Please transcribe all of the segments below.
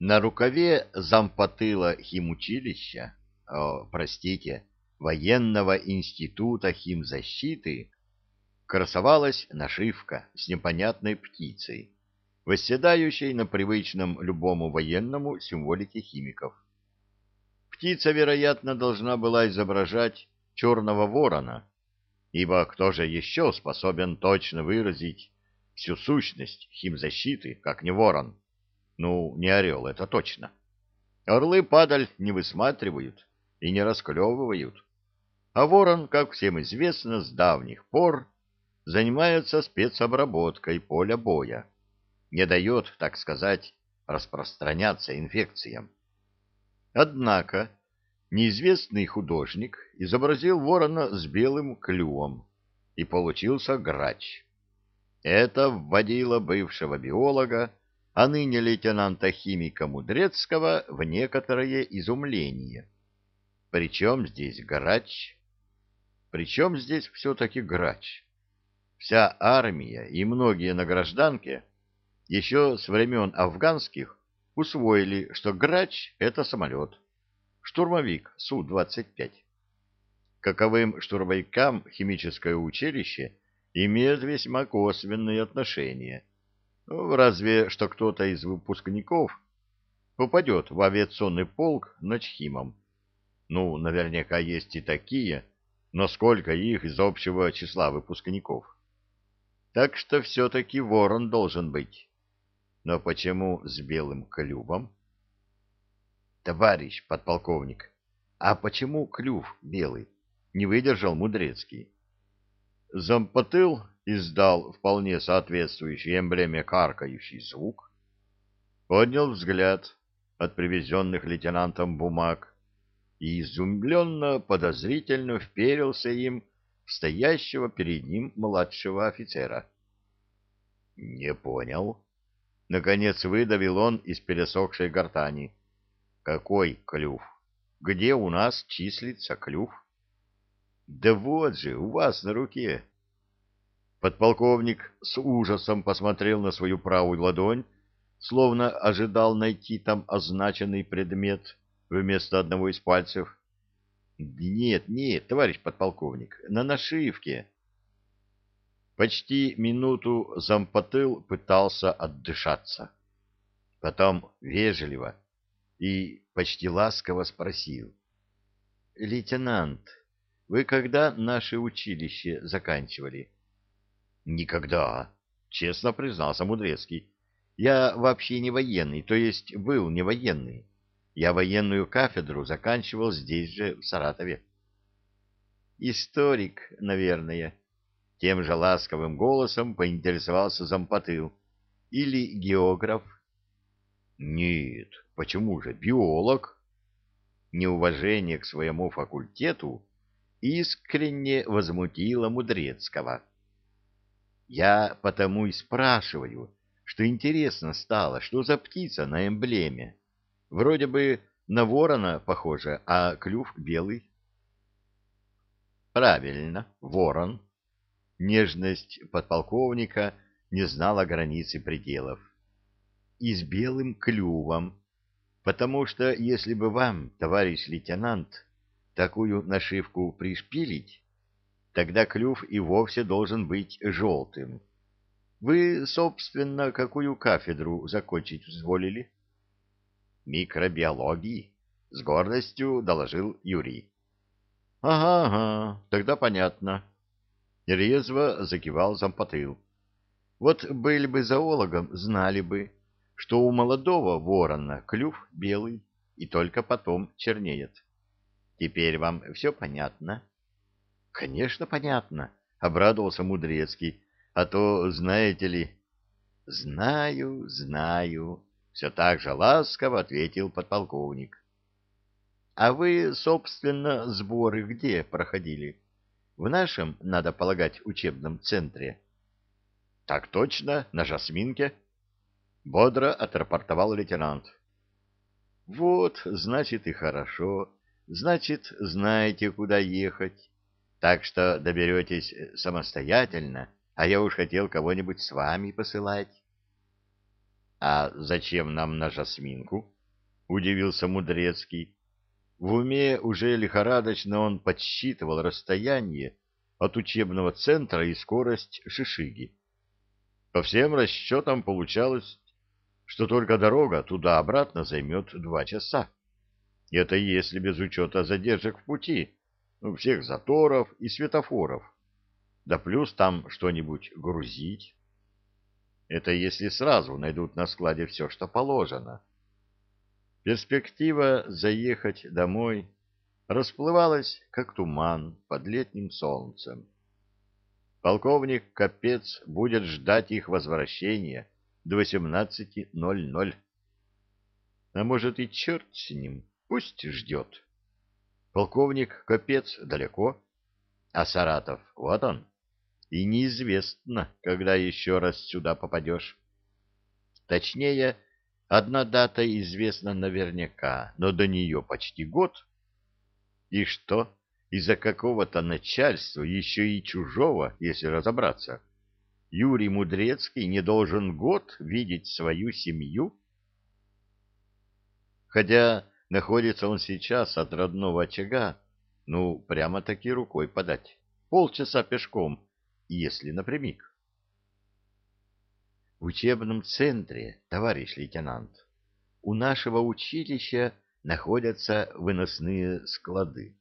На рукаве зампотыла химучилища, о, э, простите, военного института химзащиты, красовалась нашивка с непонятной птицей, восседающей на привычном любому военному символике химиков. Птица, вероятно, должна была изображать черного ворона, ибо кто же еще способен точно выразить всю сущность химзащиты, как не ворон? Ну, не орел, это точно. Орлы падаль не высматривают и не расклевывают. А ворон, как всем известно, с давних пор занимается спецобработкой поля боя. Не дает, так сказать, распространяться инфекциям. Однако неизвестный художник изобразил ворона с белым клювом, и получился грач. Это вводило бывшего биолога а ныне лейтенанта-химика Мудрецкого в некоторое изумление. Причем здесь грач? Причем здесь все-таки грач? Вся армия и многие на гражданке еще с времен афганских усвоили, что грач — это самолет, штурмовик Су-25. Каковым штурмовикам химическое училище имеет весьма косвенные отношения — ну, разве что кто-то из выпускников попадет в авиационный полк Ночхимом. Ну, наверняка есть и такие, но сколько их из общего числа выпускников? Так что все-таки ворон должен быть. Но почему с белым клювом? Товарищ подполковник, а почему клюв белый? Не выдержал Мудрецкий. Зампотыл издал вполне соответствующий эмблеме каркающий звук, поднял взгляд от привезенных лейтенантом бумаг и изумленно подозрительно вперился им в стоящего перед ним младшего офицера. — Не понял. Наконец выдавил он из пересохшей гортани. — Какой клюв? Где у нас числится клюв? — Да вот же, у вас на руке. — Подполковник с ужасом посмотрел на свою правую ладонь, словно ожидал найти там означенный предмет вместо одного из пальцев. «Нет, нет, товарищ подполковник, на нашивке». Почти минуту зампотыл пытался отдышаться. Потом вежливо и почти ласково спросил. «Лейтенант, вы когда наше училище заканчивали?» Никогда, честно признался Мудрецкий. Я вообще не военный, то есть был не военный. Я военную кафедру заканчивал здесь же, в Саратове. Историк, наверное, тем же ласковым голосом поинтересовался зампотыл. Или географ? Нет, почему же биолог? Неуважение к своему факультету искренне возмутило Мудрецкого. Я потому и спрашиваю, что интересно стало, что за птица на эмблеме. Вроде бы на ворона похоже, а клюв белый. Правильно, ворон. Нежность подполковника не знала границы пределов. И с белым клювом. Потому что, если бы вам, товарищ лейтенант, такую нашивку пришпилить, тогда клюв и вовсе должен быть желтым. Вы, собственно, какую кафедру закончить взволили? Микробиологии, с гордостью доложил Юрий. Ага, ага, тогда понятно. Резво закивал зампотыл. Вот были бы зоологом, знали бы, что у молодого ворона клюв белый и только потом чернеет. Теперь вам все понятно? — Конечно, понятно, обрадовался Мудрецкий. А то, знаете ли, знаю, знаю, все так же ласково ответил подполковник. А вы, собственно, сборы где проходили? В нашем, надо полагать, учебном центре. Так точно, на Жасминке, бодро отрапортовал лейтенант. Вот, значит и хорошо. Значит, знаете, куда ехать так что доберетесь э, самостоятельно, а я уж хотел кого-нибудь с вами посылать. — А зачем нам на Жасминку? — удивился Мудрецкий. В уме уже лихорадочно он подсчитывал расстояние от учебного центра и скорость Шишиги. По всем расчетам получалось, что только дорога туда-обратно займет два часа. Это если без учета задержек в пути — ну, всех заторов и светофоров. Да плюс там что-нибудь грузить. Это если сразу найдут на складе все, что положено. Перспектива заехать домой расплывалась, как туман под летним солнцем. Полковник Капец будет ждать их возвращения до 18.00. А может и черт с ним, пусть ждет. Полковник Капец далеко, а Саратов вот он. И неизвестно, когда еще раз сюда попадешь. Точнее, одна дата известна наверняка, но до нее почти год. И что, из-за какого-то начальства, еще и чужого, если разобраться, Юрий Мудрецкий не должен год видеть свою семью? Хотя Находится он сейчас от родного очага, ну, прямо-таки рукой подать. Полчаса пешком, если напрямик. В учебном центре, товарищ лейтенант, у нашего училища находятся выносные склады.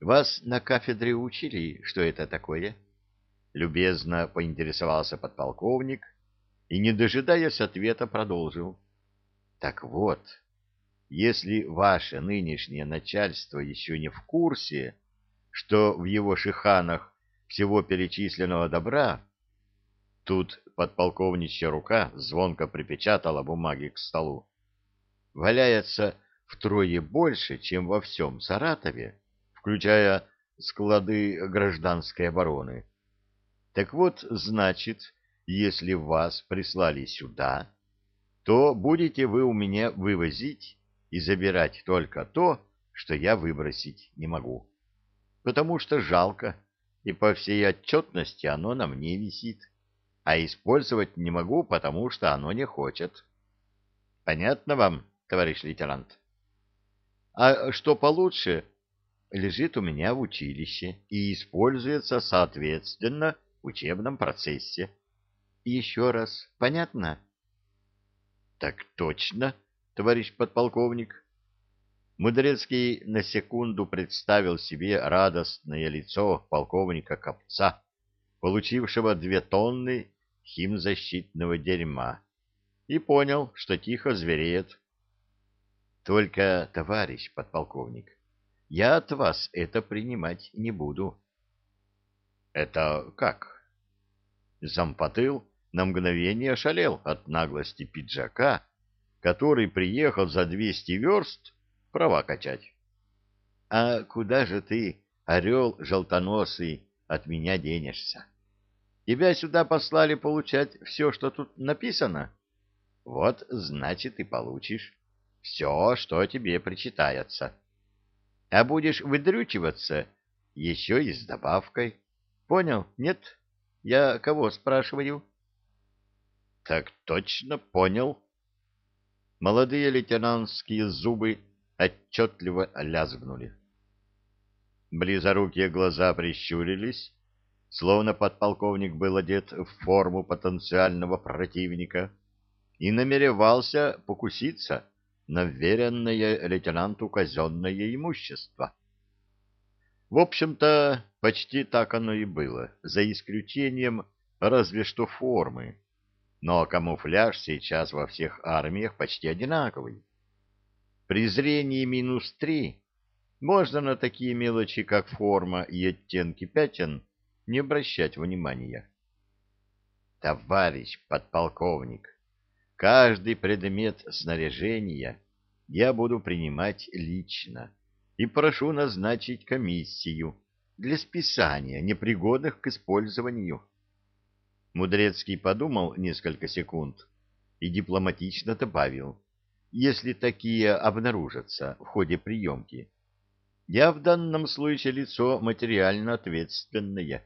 Вас на кафедре учили, что это такое? Любезно поинтересовался подполковник и, не дожидаясь ответа, продолжил. Так вот, если ваше нынешнее начальство еще не в курсе, что в его шиханах всего перечисленного добра, тут подполковничья рука звонко припечатала бумаги к столу, валяется втрое больше, чем во всем Саратове, включая склады гражданской обороны. Так вот, значит, если вас прислали сюда, то будете вы у меня вывозить и забирать только то, что я выбросить не могу. Потому что жалко, и по всей отчетности оно на мне висит, а использовать не могу, потому что оно не хочет. Понятно вам, товарищ лейтенант? А что получше, лежит у меня в училище и используется, соответственно, в учебном процессе. Еще раз, понятно? Так точно, товарищ подполковник. Мудрецкий на секунду представил себе радостное лицо полковника Копца, получившего две тонны химзащитного дерьма, и понял, что тихо звереет. Только, товарищ подполковник, я от вас это принимать не буду. Это как? Зампотыл на мгновение шалел от наглости пиджака, который приехал за 200 верст права качать. — А куда же ты, орел желтоносый, от меня денешься? Тебя сюда послали получать все, что тут написано? Вот, значит, и получишь все, что тебе причитается. А будешь выдрючиваться еще и с добавкой. Понял? Нет? Я кого спрашиваю? — Так точно понял, Молодые лейтенантские зубы отчетливо лязгнули. Близорукие глаза прищурились, словно подполковник был одет в форму потенциального противника и намеревался покуситься на веренное лейтенанту казенное имущество. В общем-то, почти так оно и было, за исключением разве что формы но камуфляж сейчас во всех армиях почти одинаковый. При зрении минус три можно на такие мелочи, как форма и оттенки пятен, не обращать внимания. Товарищ подполковник, каждый предмет снаряжения я буду принимать лично и прошу назначить комиссию для списания непригодных к использованию Мудрецкий подумал несколько секунд и дипломатично добавил, если такие обнаружатся в ходе приемки. Я в данном случае лицо материально ответственное.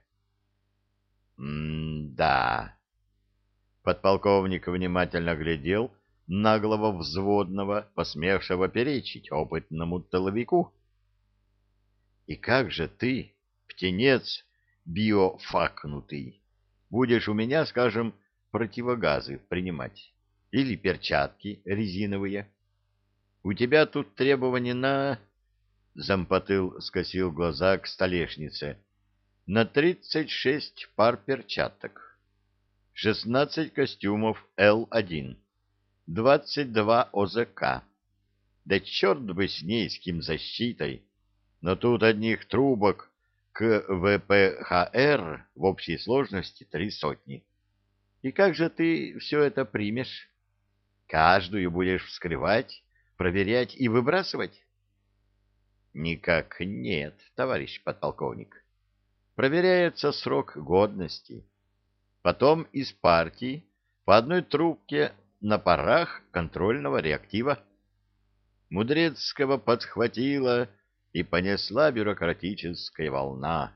М-да. Подполковник внимательно глядел наглого взводного, посмевшего перечить опытному толовику. И как же ты, птенец биофакнутый, будешь у меня, скажем, противогазы принимать или перчатки резиновые. У тебя тут требования на... Зампотыл скосил глаза к столешнице. На тридцать шесть пар перчаток, шестнадцать костюмов Л1, двадцать два ОЗК. Да черт бы с ней, с кем защитой! Но тут одних трубок к ВПХР в общей сложности три сотни. И как же ты все это примешь? Каждую будешь вскрывать, проверять и выбрасывать? Никак нет, товарищ подполковник. Проверяется срок годности. Потом из партии по одной трубке на парах контрольного реактива. Мудрецкого подхватила и понесла бюрократическая волна,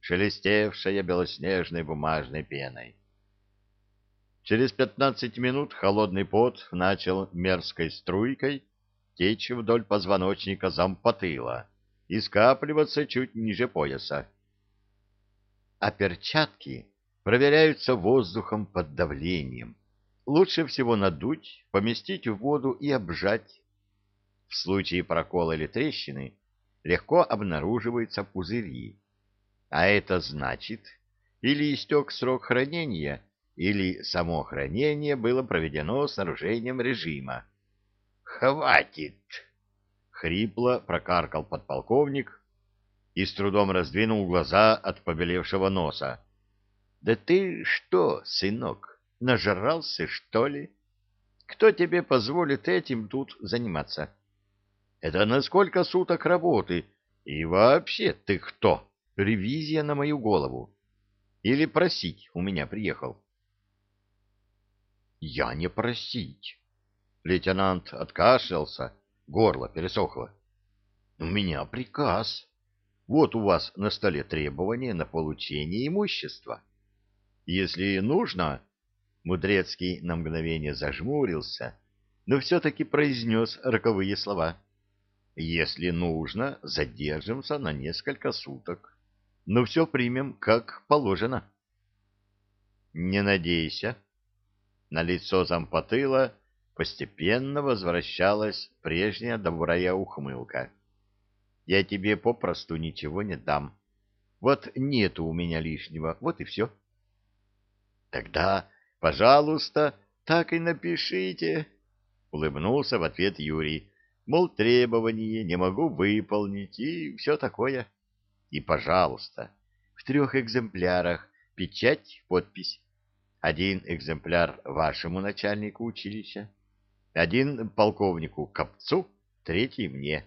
шелестевшая белоснежной бумажной пеной. Через пятнадцать минут холодный пот начал мерзкой струйкой течь вдоль позвоночника зампотыла и скапливаться чуть ниже пояса. А перчатки проверяются воздухом под давлением. Лучше всего надуть, поместить в воду и обжать. В случае прокола или трещины легко обнаруживаются пузыри. А это значит, или истек срок хранения, или само хранение было проведено с нарушением режима. «Хватит!» — хрипло прокаркал подполковник и с трудом раздвинул глаза от побелевшего носа. «Да ты что, сынок, нажрался, что ли? Кто тебе позволит этим тут заниматься?» Это на сколько суток работы? И вообще ты кто? Ревизия на мою голову. Или просить у меня приехал? Я не просить. Лейтенант откашлялся, горло пересохло. У меня приказ. Вот у вас на столе требование на получение имущества. Если нужно, Мудрецкий на мгновение зажмурился, но все-таки произнес роковые слова. Если нужно, задержимся на несколько суток. Но все примем как положено. Не надейся. На лицо зампотыла постепенно возвращалась прежняя добрая ухмылка. Я тебе попросту ничего не дам. Вот нету у меня лишнего, вот и все. Тогда, пожалуйста, так и напишите, — улыбнулся в ответ Юрий мол, требование не могу выполнить и все такое. И, пожалуйста, в трех экземплярах печать, подпись. Один экземпляр вашему начальнику училища, один полковнику Копцу, третий мне.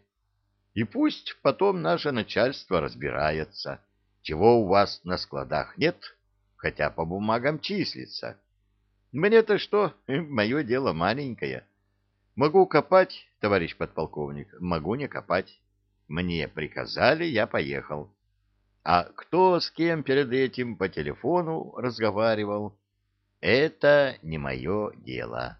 И пусть потом наше начальство разбирается, чего у вас на складах нет, хотя по бумагам числится. Мне-то что, мое дело маленькое, Могу копать, товарищ подполковник, могу не копать. Мне приказали, я поехал. А кто с кем перед этим по телефону разговаривал, это не мое дело.